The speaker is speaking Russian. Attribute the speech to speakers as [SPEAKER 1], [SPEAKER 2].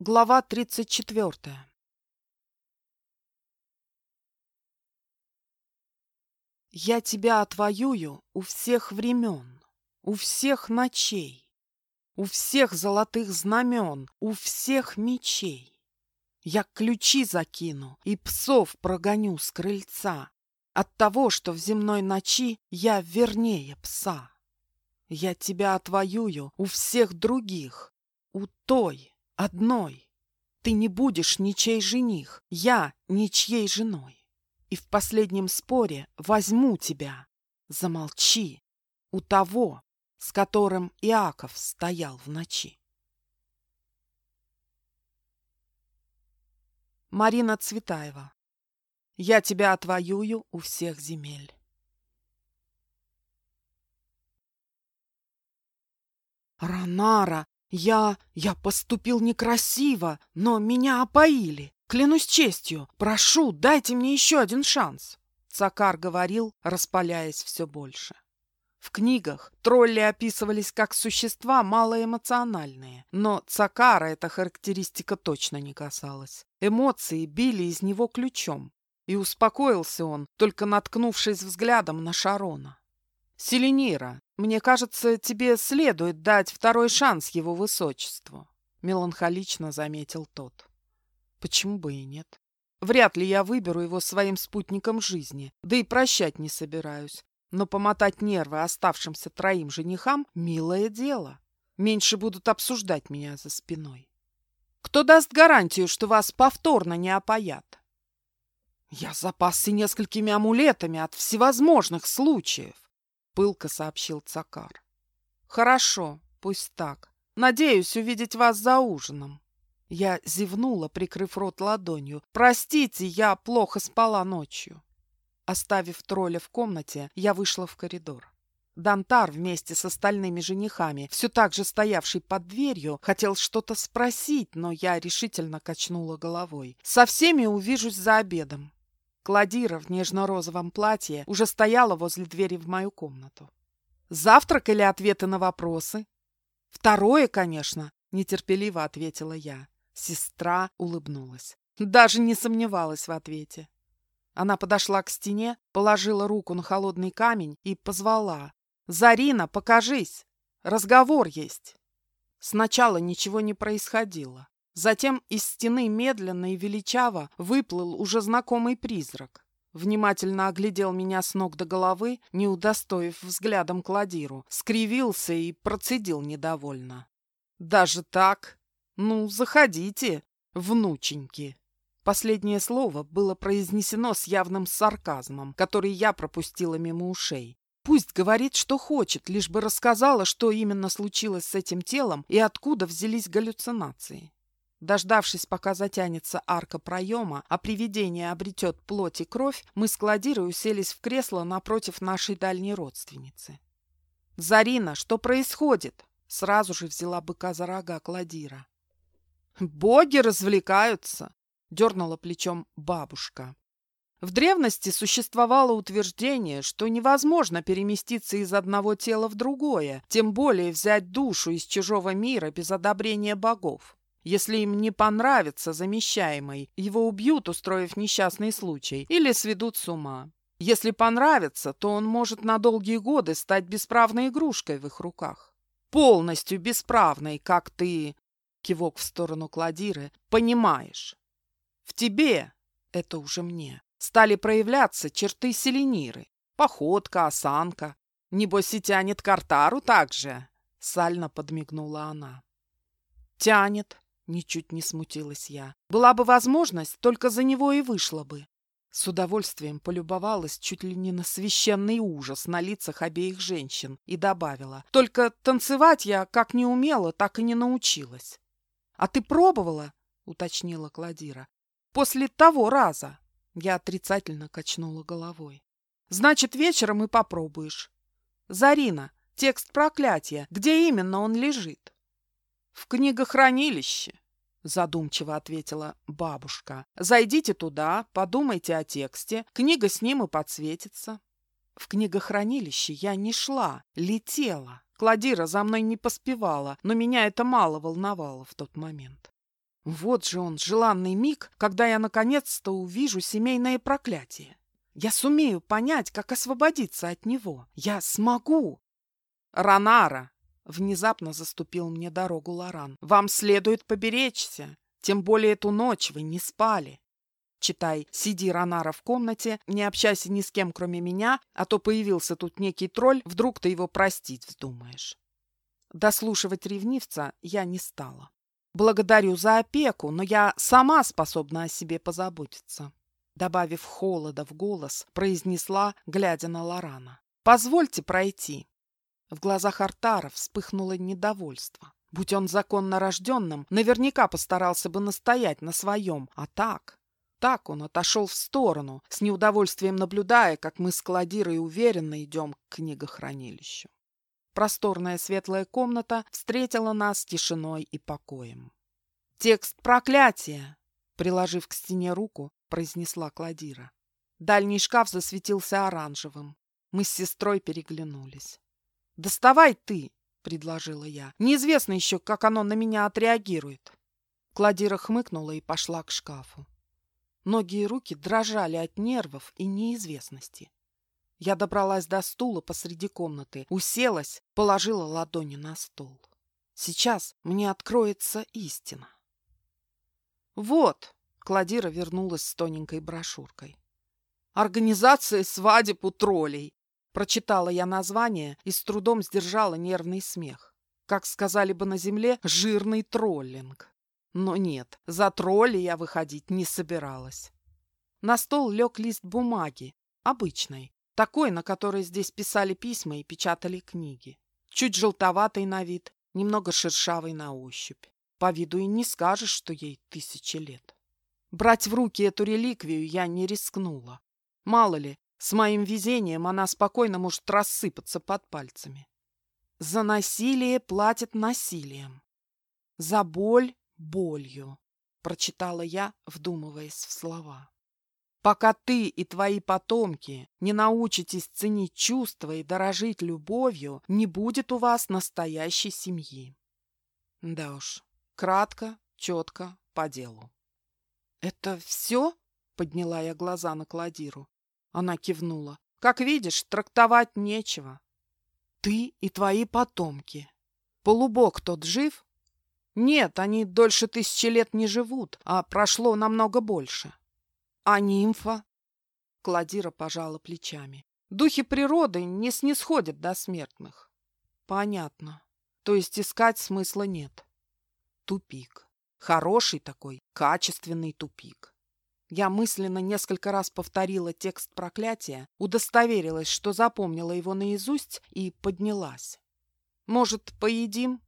[SPEAKER 1] Глава 34. Я тебя отвоюю у всех времен, у всех ночей, у всех золотых знамен, у всех мечей. Я ключи закину и псов прогоню с крыльца от того, что в земной ночи я вернее пса. Я тебя отвоюю у всех других, у той, одной. Ты не будешь ничей жених, я ничьей женой. И в последнем споре возьму тебя. Замолчи у того, с которым Иаков стоял в ночи. Марина Цветаева. Я тебя отвоюю у всех земель. Ранара, я... я поступил некрасиво, но меня опоили. Клянусь честью, прошу, дайте мне еще один шанс. Цакар говорил, распаляясь все больше. В книгах тролли описывались как существа малоэмоциональные, но Цакара эта характеристика точно не касалась. Эмоции били из него ключом, и успокоился он, только наткнувшись взглядом на Шарона. «Селенира, мне кажется, тебе следует дать второй шанс его высочеству», — меланхолично заметил тот. «Почему бы и нет? Вряд ли я выберу его своим спутником жизни, да и прощать не собираюсь. Но помотать нервы оставшимся троим женихам — милое дело. Меньше будут обсуждать меня за спиной. Кто даст гарантию, что вас повторно не опоят?» «Я запасся несколькими амулетами от всевозможных случаев», пылко сообщил Цакар. Хорошо, пусть так. Надеюсь увидеть вас за ужином. Я зевнула, прикрыв рот ладонью. Простите, я плохо спала ночью. Оставив тролля в комнате, я вышла в коридор. Дантар вместе с остальными женихами, все так же стоявший под дверью, хотел что-то спросить, но я решительно качнула головой. Со всеми увижусь за обедом. Кладира в нежно-розовом платье уже стояла возле двери в мою комнату. «Завтрак или ответы на вопросы?» «Второе, конечно», — нетерпеливо ответила я. Сестра улыбнулась. Даже не сомневалась в ответе. Она подошла к стене, положила руку на холодный камень и позвала. «Зарина, покажись! Разговор есть!» Сначала ничего не происходило. Затем из стены медленно и величаво выплыл уже знакомый призрак. Внимательно оглядел меня с ног до головы, не удостоив взглядом кладиру, скривился и процедил недовольно. «Даже так? Ну, заходите, внученьки!» Последнее слово было произнесено с явным сарказмом, который я пропустила мимо ушей. Пусть говорит, что хочет, лишь бы рассказала, что именно случилось с этим телом и откуда взялись галлюцинации. Дождавшись, пока затянется арка проема, а привидение обретет плоть и кровь, мы с Кладирой уселись в кресло напротив нашей дальней родственницы. «Зарина, что происходит?» Сразу же взяла быка за рога Кладира. «Боги развлекаются!» — дернула плечом бабушка. В древности существовало утверждение, что невозможно переместиться из одного тела в другое, тем более взять душу из чужого мира без одобрения богов. Если им не понравится замещаемый, его убьют, устроив несчастный случай, или сведут с ума. Если понравится, то он может на долгие годы стать бесправной игрушкой в их руках. Полностью бесправной, как ты, кивок в сторону Кладиры, понимаешь. В тебе, это уже мне, стали проявляться черты селениры. Походка, осанка. Небось и тянет Картару так же, сально подмигнула она. Тянет, Ничуть не смутилась я. Была бы возможность, только за него и вышла бы. С удовольствием полюбовалась чуть ли не на священный ужас на лицах обеих женщин и добавила. Только танцевать я как не умела, так и не научилась. — А ты пробовала? — уточнила Кладира. — После того раза. Я отрицательно качнула головой. — Значит, вечером и попробуешь. — Зарина, текст проклятия, где именно он лежит? «В книгохранилище», — задумчиво ответила бабушка. «Зайдите туда, подумайте о тексте, книга с ним и подсветится». В книгохранилище я не шла, летела. Кладира за мной не поспевала, но меня это мало волновало в тот момент. Вот же он, желанный миг, когда я наконец-то увижу семейное проклятие. Я сумею понять, как освободиться от него. Я смогу. Ранара! Внезапно заступил мне дорогу Лоран. Вам следует поберечься. Тем более эту ночь вы не спали. Читай, сиди, Ранара, в комнате, не общайся ни с кем, кроме меня, а то появился тут некий тролль, вдруг ты его простить вздумаешь. Дослушивать ревнивца я не стала. Благодарю за опеку, но я сама способна о себе позаботиться. Добавив холода в голос, произнесла, глядя на Лорана. «Позвольте пройти». В глазах Артара вспыхнуло недовольство. Будь он законно рожденным, наверняка постарался бы настоять на своем, а так... Так он отошел в сторону, с неудовольствием наблюдая, как мы с Кладирой уверенно идем к книгохранилищу. Просторная светлая комната встретила нас тишиной и покоем. «Текст проклятия!» Приложив к стене руку, произнесла Кладира. Дальний шкаф засветился оранжевым. Мы с сестрой переглянулись. «Доставай ты!» — предложила я. «Неизвестно еще, как оно на меня отреагирует». Кладира хмыкнула и пошла к шкафу. Ноги и руки дрожали от нервов и неизвестности. Я добралась до стула посреди комнаты, уселась, положила ладони на стол. Сейчас мне откроется истина. Вот, Кладира вернулась с тоненькой брошюркой. Организация свадеб у троллей. Прочитала я название и с трудом сдержала нервный смех. Как сказали бы на земле, жирный троллинг. Но нет, за тролли я выходить не собиралась. На стол лег лист бумаги, обычной, такой, на которой здесь писали письма и печатали книги. Чуть желтоватый на вид, немного шершавый на ощупь. По виду и не скажешь, что ей тысячи лет. Брать в руки эту реликвию я не рискнула. Мало ли, с моим везением она спокойно может рассыпаться под пальцами. За насилие платят насилием. За боль — болью, прочитала я, вдумываясь в слова. Пока ты и твои потомки не научитесь ценить чувства и дорожить любовью, не будет у вас настоящей семьи. Да уж, кратко, четко, по делу. «Это все?» — подняла я глаза на Кладиру. Она кивнула. «Как видишь, трактовать нечего. Ты и твои потомки. Полубог тот жив?» «Нет, они дольше тысячи лет не живут, а прошло намного больше». А нимфа? Кладира пожала плечами. Духи природы не снисходят до смертных. Понятно. То есть искать смысла нет. Тупик. Хороший такой, качественный тупик. Я мысленно несколько раз повторила текст проклятия, удостоверилась, что запомнила его наизусть, и поднялась. «Может, поедим?»